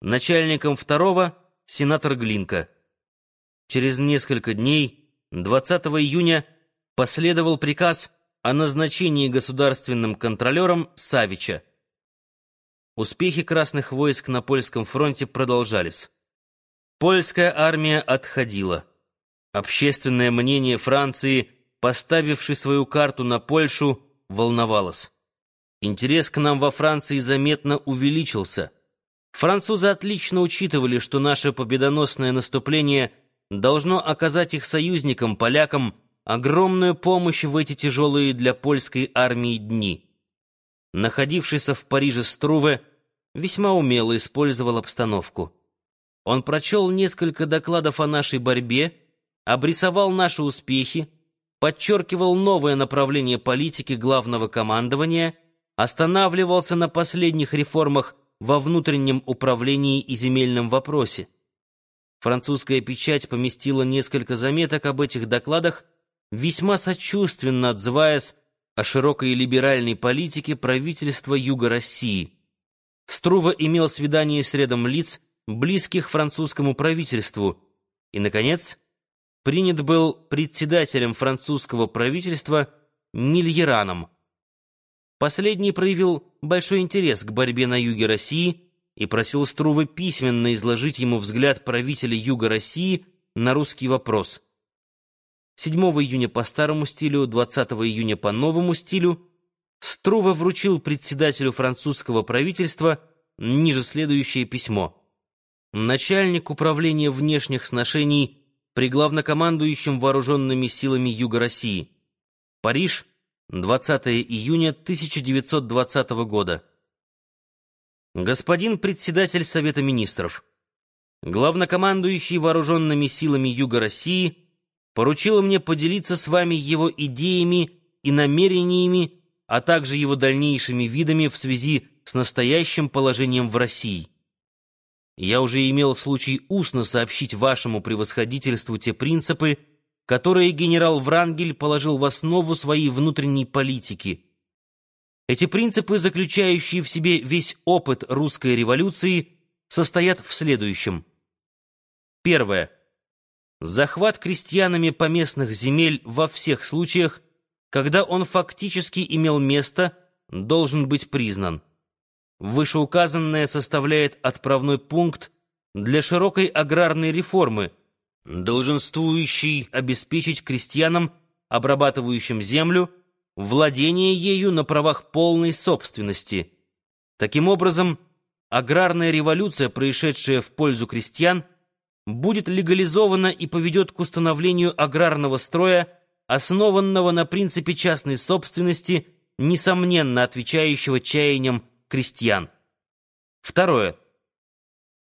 начальником второго — сенатор Глинка. Через несколько дней, 20 июня, последовал приказ о назначении государственным контролером Савича. Успехи красных войск на польском фронте продолжались. Польская армия отходила. Общественное мнение Франции, поставившей свою карту на Польшу, волновалось. Интерес к нам во Франции заметно увеличился. Французы отлично учитывали, что наше победоносное наступление должно оказать их союзникам, полякам, огромную помощь в эти тяжелые для польской армии дни. Находившийся в Париже Струве весьма умело использовал обстановку. Он прочел несколько докладов о нашей борьбе, обрисовал наши успехи, подчеркивал новое направление политики главного командования, останавливался на последних реформах во внутреннем управлении и земельном вопросе. Французская печать поместила несколько заметок об этих докладах, весьма сочувственно отзываясь о широкой либеральной политике правительства Юга России. Струва имел свидание с рядом лиц, близких французскому правительству, и, наконец, принят был председателем французского правительства Мильераном. Последний проявил большой интерес к борьбе на юге России и просил Струвы письменно изложить ему взгляд правителя юга России на русский вопрос. 7 июня по старому стилю, 20 июня по новому стилю Струва вручил председателю французского правительства ниже следующее письмо. Начальник управления внешних сношений при главнокомандующем вооруженными силами Юга России. Париж, 20 июня 1920 года. Господин председатель Совета Министров, главнокомандующий вооруженными силами Юга России поручил мне поделиться с вами его идеями и намерениями, а также его дальнейшими видами в связи с настоящим положением в России. Я уже имел случай устно сообщить вашему превосходительству те принципы, которые генерал Врангель положил в основу своей внутренней политики. Эти принципы, заключающие в себе весь опыт русской революции, состоят в следующем. Первое. Захват крестьянами поместных земель во всех случаях, когда он фактически имел место, должен быть признан. Вышеуказанное составляет отправной пункт для широкой аграрной реформы – долженствующий обеспечить крестьянам, обрабатывающим землю, владение ею на правах полной собственности. Таким образом, аграрная революция, происшедшая в пользу крестьян, будет легализована и поведет к установлению аграрного строя, основанного на принципе частной собственности, несомненно отвечающего чаяниям крестьян. Второе.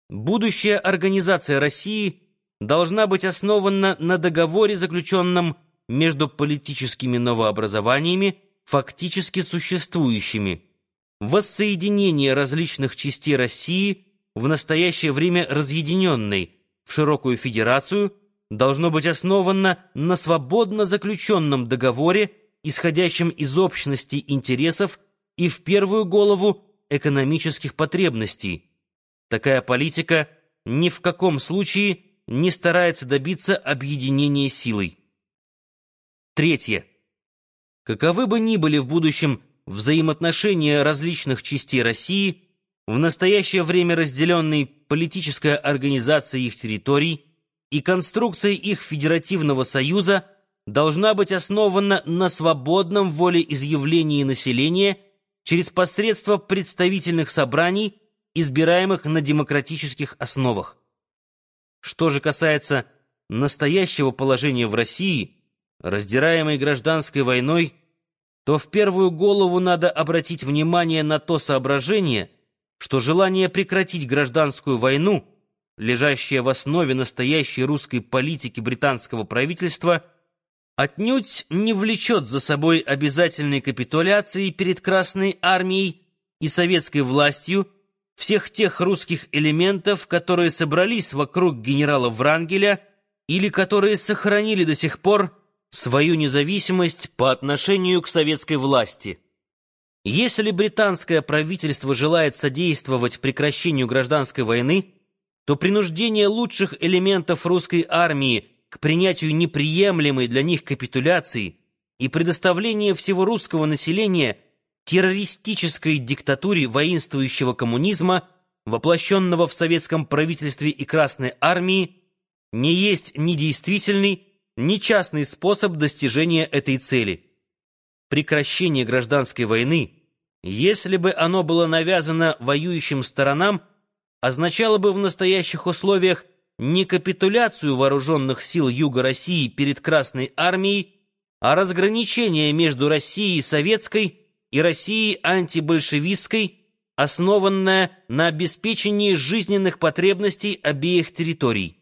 Будущая организация России – должна быть основана на договоре, заключенном между политическими новообразованиями, фактически существующими. Воссоединение различных частей России в настоящее время разъединенной в широкую федерацию должно быть основано на свободно заключенном договоре, исходящем из общности интересов и в первую голову экономических потребностей. Такая политика ни в каком случае не старается добиться объединения силой. Третье. Каковы бы ни были в будущем взаимоотношения различных частей России, в настоящее время разделенной политическая организация их территорий и конструкция их федеративного союза должна быть основана на свободном волеизъявлении населения через посредство представительных собраний, избираемых на демократических основах. Что же касается настоящего положения в России, раздираемой гражданской войной, то в первую голову надо обратить внимание на то соображение, что желание прекратить гражданскую войну, лежащее в основе настоящей русской политики британского правительства, отнюдь не влечет за собой обязательной капитуляции перед Красной армией и советской властью, всех тех русских элементов, которые собрались вокруг генерала Врангеля или которые сохранили до сих пор свою независимость по отношению к советской власти. Если британское правительство желает содействовать прекращению гражданской войны, то принуждение лучших элементов русской армии к принятию неприемлемой для них капитуляции и предоставление всего русского населения террористической диктатуре воинствующего коммунизма, воплощенного в советском правительстве и Красной армии, не есть ни действительный, ни частный способ достижения этой цели. Прекращение гражданской войны, если бы оно было навязано воюющим сторонам, означало бы в настоящих условиях не капитуляцию вооруженных сил Юга России перед Красной армией, а разграничение между Россией советской и Россией антибольшевистской, основанное на обеспечении жизненных потребностей обеих территорий.